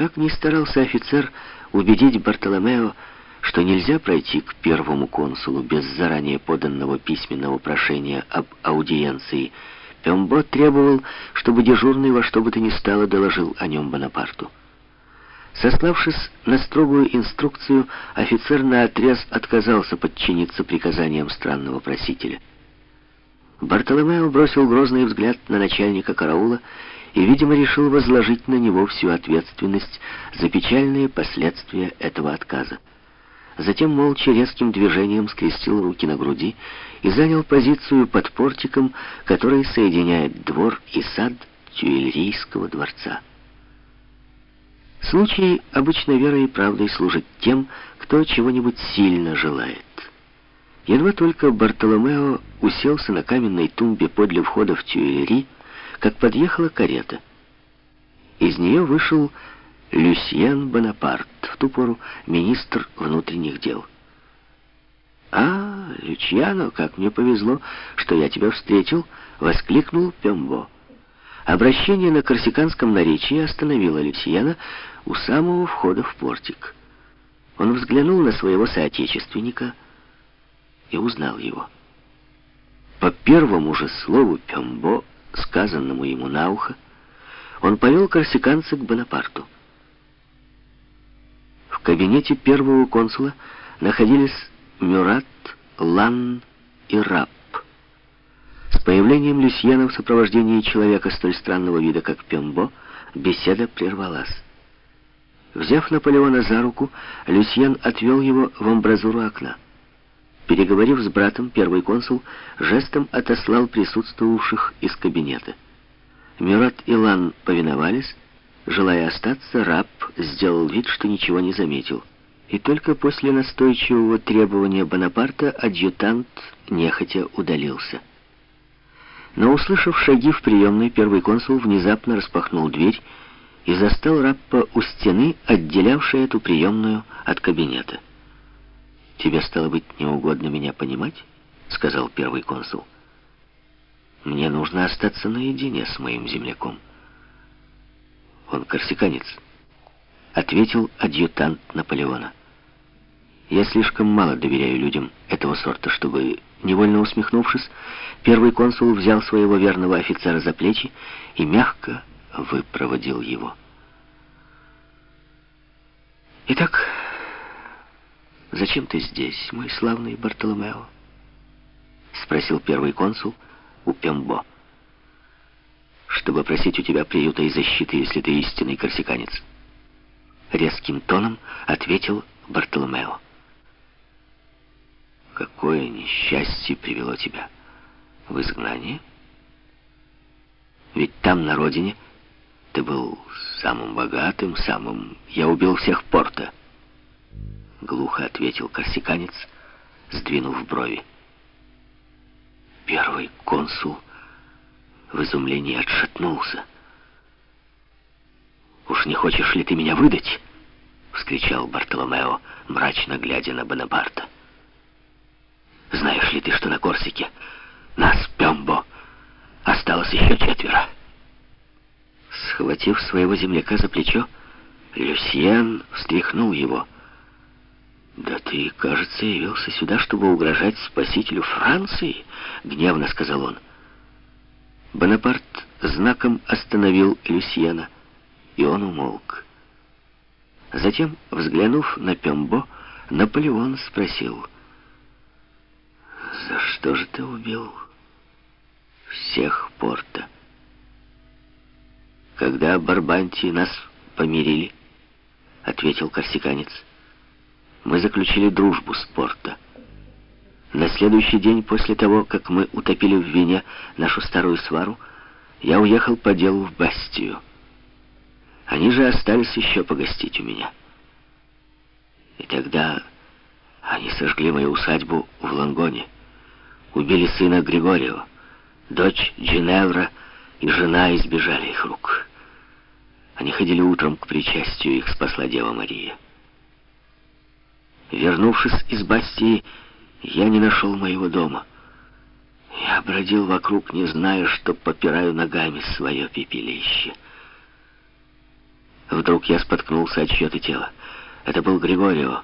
Как ни старался офицер убедить Бартоломео, что нельзя пройти к первому консулу без заранее поданного письменного прошения об аудиенции, Пембо требовал, чтобы дежурный во что бы то ни стало доложил о нем Бонапарту. Сославшись на строгую инструкцию, офицер наотрез отказался подчиниться приказаниям странного просителя. Бартоломео бросил грозный взгляд на начальника караула и, видимо, решил возложить на него всю ответственность за печальные последствия этого отказа. Затем молча резким движением скрестил руки на груди и занял позицию под портиком, который соединяет двор и сад Тюильрийского дворца. Случай обычно верой и правдой служит тем, кто чего-нибудь сильно желает. Едва только Бартоломео уселся на каменной тумбе подле входа в Тюильри, как подъехала карета. Из нее вышел Люсьен Бонапарт, в ту пору министр внутренних дел. «А, Лючьяно, как мне повезло, что я тебя встретил!» — воскликнул Пембо. Обращение на корсиканском наречии остановило Люсьена у самого входа в портик. Он взглянул на своего соотечественника и узнал его. По первому же слову Пембо, сказанному ему на ухо, он повел корсиканца к Бонапарту. В кабинете первого консула находились Мюрат, Лан и Раб. С появлением Люсьена в сопровождении человека столь странного вида, как Пембо, беседа прервалась. Взяв Наполеона за руку, Люсьен отвел его в амбразуру окна. Переговорив с братом, первый консул жестом отослал присутствовавших из кабинета. Мюрат и Лан повиновались. Желая остаться, раб сделал вид, что ничего не заметил. И только после настойчивого требования Бонапарта адъютант нехотя удалился. Но, услышав шаги в приемной, первый консул внезапно распахнул дверь и застал Раппа у стены, отделявшей эту приемную от кабинета. «Тебе, стало быть, не угодно меня понимать?» — сказал первый консул. «Мне нужно остаться наедине с моим земляком». «Он корсиканец», — ответил адъютант Наполеона. «Я слишком мало доверяю людям этого сорта, чтобы...» Невольно усмехнувшись, первый консул взял своего верного офицера за плечи и мягко выпроводил его. «Итак, зачем ты здесь, мой славный Бартоломео?» — спросил первый консул у Пембо. «Чтобы просить у тебя приюта и защиты, если ты истинный корсиканец». Резким тоном ответил Бартоломео. «Какое несчастье привело тебя в изгнание?» Ведь там, на родине, ты был самым богатым, самым... Я убил всех порта. Глухо ответил корсиканец, сдвинув брови. Первый консул в изумлении отшатнулся. «Уж не хочешь ли ты меня выдать?» — вскричал Бартоломео, мрачно глядя на Бонапарта. «Знаешь ли ты, что на Корсике нас, Пембо, осталось еще четверо?» Схватив своего земляка за плечо, Люсьен встряхнул его. «Да ты, кажется, явился сюда, чтобы угрожать спасителю Франции», — гневно сказал он. Бонапарт знаком остановил Люсьена, и он умолк. Затем, взглянув на Пембо, Наполеон спросил, «За что же ты убил всех порта?» «Когда Барбанти нас помирили», — ответил корсиканец, — «мы заключили дружбу с Порто. На следующий день после того, как мы утопили в вине нашу старую свару, я уехал по делу в Бастию. Они же остались еще погостить у меня. И тогда они сожгли мою усадьбу в Лонгоне, убили сына Григорио, дочь Джиневра и жена избежали их рук». Они ходили утром к причастию, их спасла Дева Мария. Вернувшись из Бастии, я не нашел моего дома. Я бродил вокруг, не зная, что попираю ногами свое пепелище. Вдруг я споткнулся от чье-то тело. Это был Григорио.